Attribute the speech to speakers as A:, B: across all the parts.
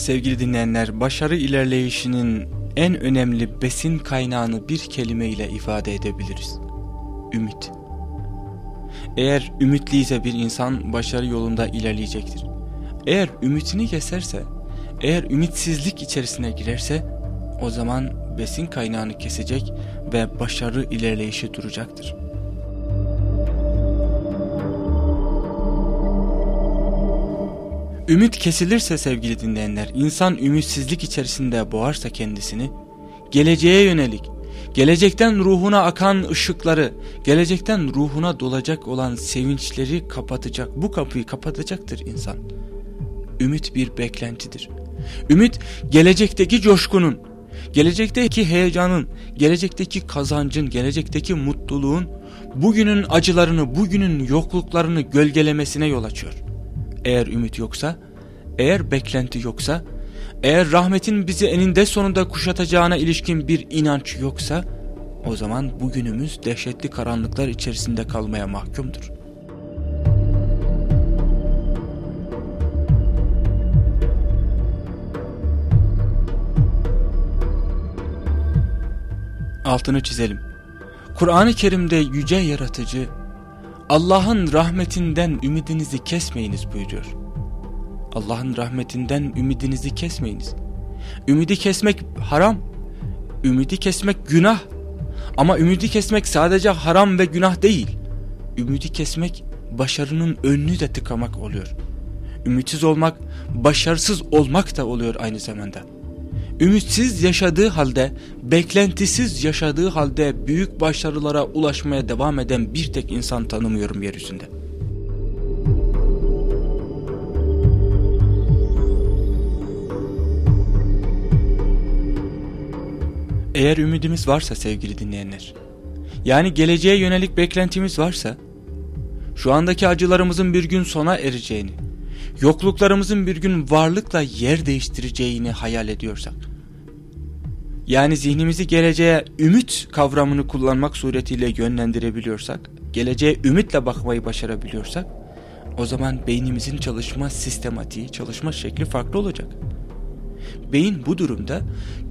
A: sevgili dinleyenler başarı ilerleyişinin en önemli besin kaynağını bir kelimeyle ifade edebiliriz. Ümit. Eğer ümitliyse bir insan başarı yolunda ilerleyecektir. Eğer ümitini keserse, eğer ümitsizlik içerisine girerse o zaman besin kaynağını kesecek ve başarı ilerleyişi duracaktır. Ümit kesilirse sevgili dinleyenler, insan ümitsizlik içerisinde boğarsa kendisini, geleceğe yönelik, gelecekten ruhuna akan ışıkları, gelecekten ruhuna dolacak olan sevinçleri kapatacak, bu kapıyı kapatacaktır insan. Ümit bir beklentidir. Ümit gelecekteki coşkunun, gelecekteki heyecanın, gelecekteki kazancın, gelecekteki mutluluğun, bugünün acılarını, bugünün yokluklarını gölgelemesine yol açıyor. Eğer ümit yoksa, eğer beklenti yoksa, eğer rahmetin bizi eninde sonunda kuşatacağına ilişkin bir inanç yoksa, o zaman bugünümüz dehşetli karanlıklar içerisinde kalmaya mahkumdur. Altını çizelim. Kur'an-ı Kerim'de yüce yaratıcı Allah'ın rahmetinden ümidinizi kesmeyiniz buyuruyor. Allah'ın rahmetinden ümidinizi kesmeyiniz. Ümidi kesmek haram. Ümidi kesmek günah. Ama ümidi kesmek sadece haram ve günah değil. Ümidi kesmek başarının önünü de tıkamak oluyor. Ümitsiz olmak başarısız olmak da oluyor aynı zamanda ümitsiz yaşadığı halde, beklentisiz yaşadığı halde büyük başarılara ulaşmaya devam eden bir tek insan tanımıyorum yeryüzünde. Eğer ümidimiz varsa sevgili dinleyenler, yani geleceğe yönelik beklentimiz varsa, şu andaki acılarımızın bir gün sona ereceğini, yokluklarımızın bir gün varlıkla yer değiştireceğini hayal ediyorsak, yani zihnimizi geleceğe ümit kavramını kullanmak suretiyle yönlendirebiliyorsak, geleceğe ümitle bakmayı başarabiliyorsak, o zaman beynimizin çalışma sistematiği, çalışma şekli farklı olacak. Beyin bu durumda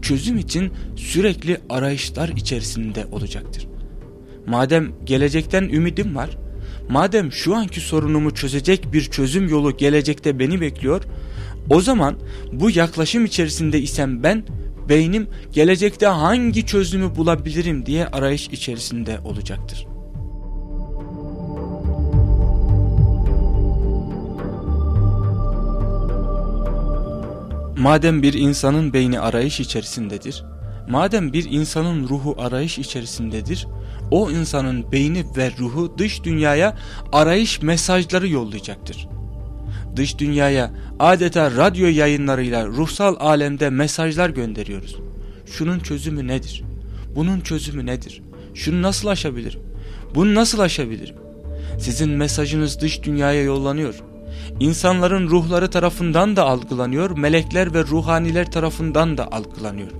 A: çözüm için sürekli arayışlar içerisinde olacaktır. Madem gelecekten ümidim var, madem şu anki sorunumu çözecek bir çözüm yolu gelecekte beni bekliyor, o zaman bu yaklaşım içerisinde isem ben beynim gelecekte hangi çözümü bulabilirim diye arayış içerisinde olacaktır. Madem bir insanın beyni arayış içerisindedir, madem bir insanın ruhu arayış içerisindedir, o insanın beyni ve ruhu dış dünyaya arayış mesajları yollayacaktır dış dünyaya adeta radyo yayınlarıyla ruhsal alemde mesajlar gönderiyoruz. Şunun çözümü nedir? Bunun çözümü nedir? Şunu nasıl aşabilirim? Bunu nasıl aşabilirim? Sizin mesajınız dış dünyaya yollanıyor. İnsanların ruhları tarafından da algılanıyor, melekler ve ruhaniler tarafından da algılanıyor.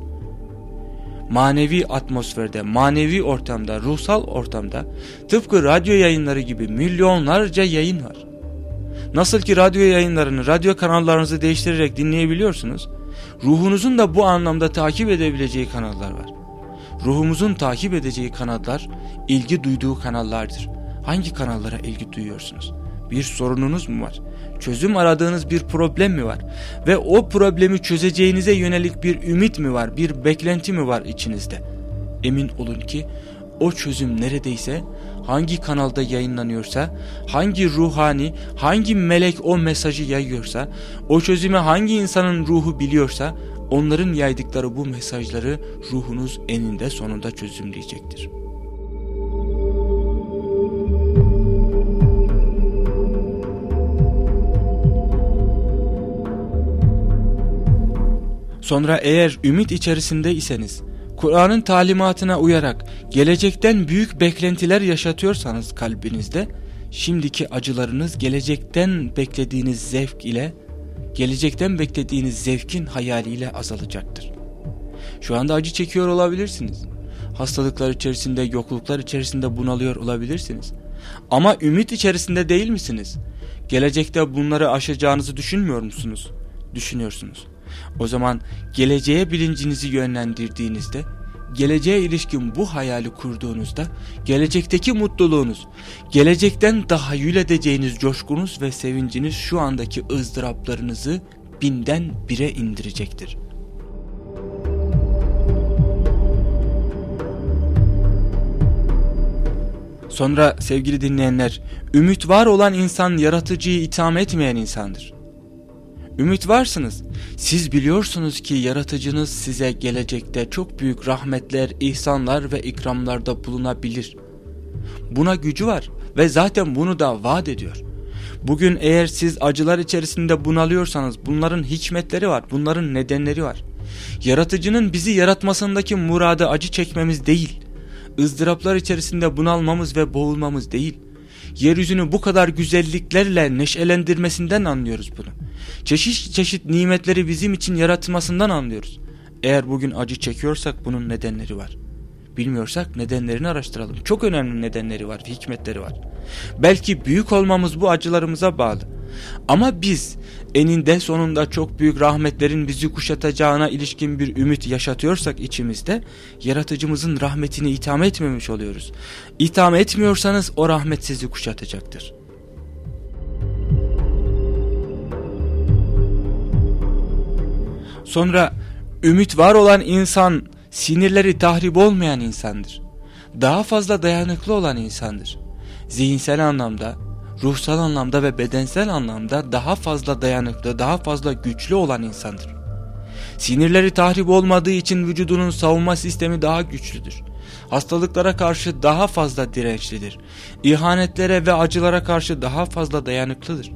A: Manevi atmosferde, manevi ortamda, ruhsal ortamda tıpkı radyo yayınları gibi milyonlarca yayın var. Nasıl ki radyo yayınlarını, radyo kanallarınızı değiştirerek dinleyebiliyorsunuz. Ruhunuzun da bu anlamda takip edebileceği kanallar var. Ruhumuzun takip edeceği kanallar, ilgi duyduğu kanallardır. Hangi kanallara ilgi duyuyorsunuz? Bir sorununuz mu var? Çözüm aradığınız bir problem mi var? Ve o problemi çözeceğinize yönelik bir ümit mi var? Bir beklenti mi var içinizde? Emin olun ki o çözüm neredeyse hangi kanalda yayınlanıyorsa, hangi ruhani, hangi melek o mesajı yayıyorsa, o çözümü hangi insanın ruhu biliyorsa, onların yaydıkları bu mesajları ruhunuz eninde sonunda çözümleyecektir. Sonra eğer ümit içerisinde iseniz, Kur'an'ın talimatına uyarak gelecekten büyük beklentiler yaşatıyorsanız kalbinizde, şimdiki acılarınız gelecekten beklediğiniz zevk ile, gelecekten beklediğiniz zevkin hayaliyle azalacaktır. Şu anda acı çekiyor olabilirsiniz. Hastalıklar içerisinde, yokluklar içerisinde bunalıyor olabilirsiniz. Ama ümit içerisinde değil misiniz? Gelecekte bunları aşacağınızı düşünmüyor musunuz? Düşünüyorsunuz. O zaman geleceğe bilincinizi yönlendirdiğinizde, geleceğe ilişkin bu hayali kurduğunuzda, gelecekteki mutluluğunuz, gelecekten tahayyül edeceğiniz coşkunuz ve sevinciniz şu andaki ızdıraplarınızı binden bire indirecektir. Sonra sevgili dinleyenler, ümit var olan insan yaratıcıyı itham etmeyen insandır. Ümit varsınız. Siz biliyorsunuz ki yaratıcınız size gelecekte çok büyük rahmetler, ihsanlar ve ikramlarda bulunabilir. Buna gücü var ve zaten bunu da vaat ediyor. Bugün eğer siz acılar içerisinde bunalıyorsanız bunların hikmetleri var, bunların nedenleri var. Yaratıcının bizi yaratmasındaki muradı acı çekmemiz değil, ızdıraplar içerisinde bunalmamız ve boğulmamız değil. Yeryüzünü bu kadar güzelliklerle neşelendirmesinden anlıyoruz bunu. Çeşit çeşit nimetleri bizim için yaratmasından anlıyoruz. Eğer bugün acı çekiyorsak bunun nedenleri var. Bilmiyorsak nedenlerini araştıralım. Çok önemli nedenleri var, hikmetleri var. Belki büyük olmamız bu acılarımıza bağlı. Ama biz eninde sonunda çok büyük rahmetlerin bizi kuşatacağına ilişkin bir ümit yaşatıyorsak içimizde yaratıcımızın rahmetini itham etmemiş oluyoruz. İtham etmiyorsanız o rahmet sizi kuşatacaktır. Sonra ümit var olan insan sinirleri tahrip olmayan insandır. Daha fazla dayanıklı olan insandır. Zihinsel anlamda, ruhsal anlamda ve bedensel anlamda daha fazla dayanıklı, daha fazla güçlü olan insandır. Sinirleri tahrip olmadığı için vücudunun savunma sistemi daha güçlüdür. Hastalıklara karşı daha fazla dirençlidir. İhanetlere ve acılara karşı daha fazla dayanıklıdır.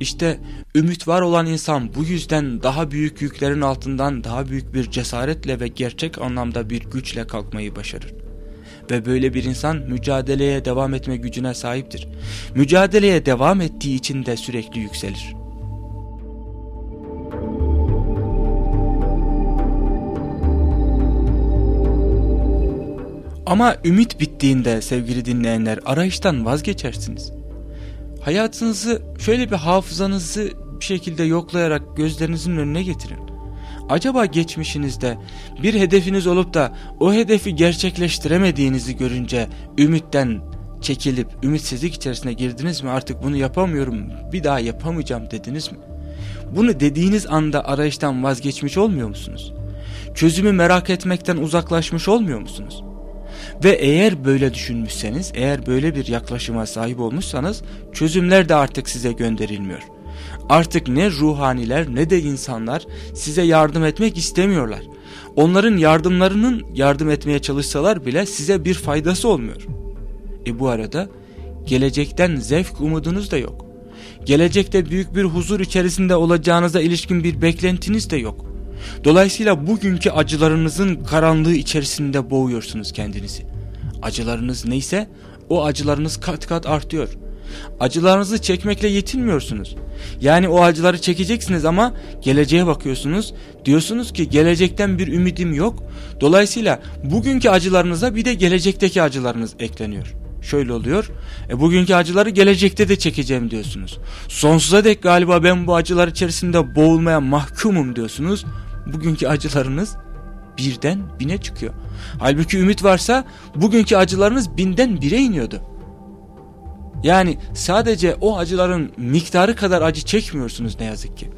A: İşte ümit var olan insan bu yüzden daha büyük yüklerin altından daha büyük bir cesaretle ve gerçek anlamda bir güçle kalkmayı başarır. Ve böyle bir insan mücadeleye devam etme gücüne sahiptir. Mücadeleye devam ettiği için de sürekli yükselir. Ama ümit bittiğinde sevgili dinleyenler arayıştan vazgeçersiniz. Hayatınızı şöyle bir hafızanızı bir şekilde yoklayarak gözlerinizin önüne getirin. Acaba geçmişinizde bir hedefiniz olup da o hedefi gerçekleştiremediğinizi görünce ümitten çekilip ümitsizlik içerisine girdiniz mi artık bunu yapamıyorum bir daha yapamayacağım dediniz mi? Bunu dediğiniz anda arayıştan vazgeçmiş olmuyor musunuz? Çözümü merak etmekten uzaklaşmış olmuyor musunuz? Ve eğer böyle düşünmüşseniz, eğer böyle bir yaklaşıma sahip olmuşsanız çözümler de artık size gönderilmiyor. Artık ne ruhaniler ne de insanlar size yardım etmek istemiyorlar. Onların yardımlarının yardım etmeye çalışsalar bile size bir faydası olmuyor. E bu arada gelecekten zevk umudunuz da yok. Gelecekte büyük bir huzur içerisinde olacağınıza ilişkin bir beklentiniz de yok. Dolayısıyla bugünkü acılarınızın karanlığı içerisinde boğuyorsunuz kendinizi. Acılarınız neyse o acılarınız kat kat artıyor. Acılarınızı çekmekle yetinmiyorsunuz. Yani o acıları çekeceksiniz ama geleceğe bakıyorsunuz. Diyorsunuz ki gelecekten bir ümidim yok. Dolayısıyla bugünkü acılarınıza bir de gelecekteki acılarınız ekleniyor. Şöyle oluyor. E, bugünkü acıları gelecekte de çekeceğim diyorsunuz. Sonsuza dek galiba ben bu acılar içerisinde boğulmaya mahkumum diyorsunuz. Bugünkü acılarınız birden bine çıkıyor. Halbuki ümit varsa bugünkü acılarınız binden bire iniyordu. Yani sadece o acıların miktarı kadar acı çekmiyorsunuz ne yazık ki.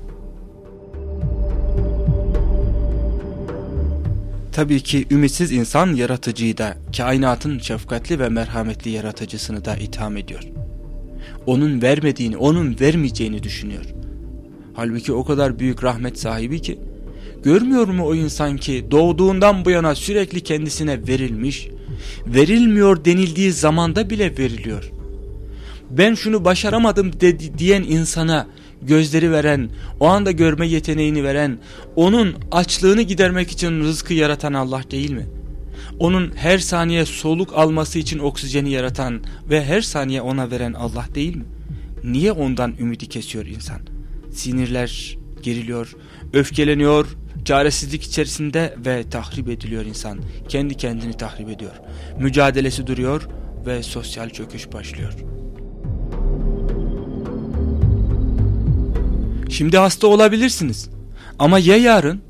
A: Tabii ki ümitsiz insan yaratıcıyı da, kainatın şefkatli ve merhametli yaratıcısını da itham ediyor. Onun vermediğini, onun vermeyeceğini düşünüyor. Halbuki o kadar büyük rahmet sahibi ki, görmüyor mu o insan ki doğduğundan bu yana sürekli kendisine verilmiş, verilmiyor denildiği zamanda bile veriliyor ben şunu başaramadım dedi, diyen insana gözleri veren, o anda görme yeteneğini veren, onun açlığını gidermek için rızkı yaratan Allah değil mi? Onun her saniye soluk alması için oksijeni yaratan ve her saniye ona veren Allah değil mi? Niye ondan ümidi kesiyor insan? Sinirler geriliyor, öfkeleniyor, çaresizlik içerisinde ve tahrip ediliyor insan. Kendi kendini tahrip ediyor. Mücadelesi duruyor ve sosyal çöküş başlıyor. Şimdi hasta olabilirsiniz. Ama ya yarın?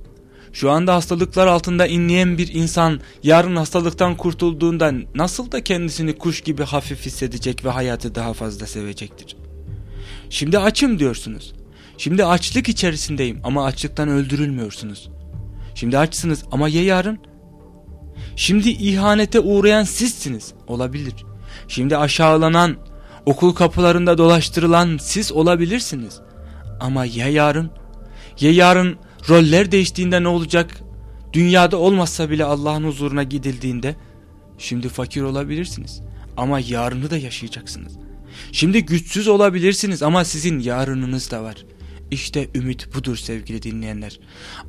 A: Şu anda hastalıklar altında inleyen bir insan yarın hastalıktan kurtulduğunda nasıl da kendisini kuş gibi hafif hissedecek ve hayatı daha fazla sevecektir. Şimdi açım diyorsunuz. Şimdi açlık içerisindeyim ama açlıktan öldürülmüyorsunuz. Şimdi açsınız ama ya yarın? Şimdi ihanete uğrayan sizsiniz. Olabilir. Şimdi aşağılanan, okul kapılarında dolaştırılan siz olabilirsiniz. Ama ya yarın? Ya yarın roller değiştiğinde ne olacak? Dünyada olmazsa bile Allah'ın huzuruna gidildiğinde şimdi fakir olabilirsiniz. Ama yarını da yaşayacaksınız. Şimdi güçsüz olabilirsiniz ama sizin yarınınız da var. İşte ümit budur sevgili dinleyenler.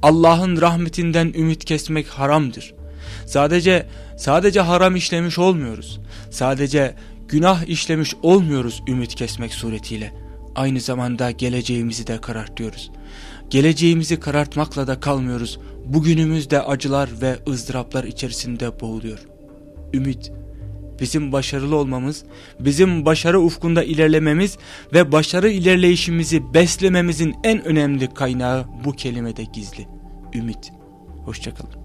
A: Allah'ın rahmetinden ümit kesmek haramdır. Sadece sadece haram işlemiş olmuyoruz. Sadece günah işlemiş olmuyoruz ümit kesmek suretiyle. Aynı zamanda geleceğimizi de karartıyoruz. Geleceğimizi karartmakla da kalmıyoruz. Bugünümüzde acılar ve ızdıraplar içerisinde boğuluyor. Ümit bizim başarılı olmamız, bizim başarı ufkunda ilerlememiz ve başarı ilerleyişimizi beslememizin en önemli kaynağı bu kelimede gizli. Ümit. Hoşçakalın.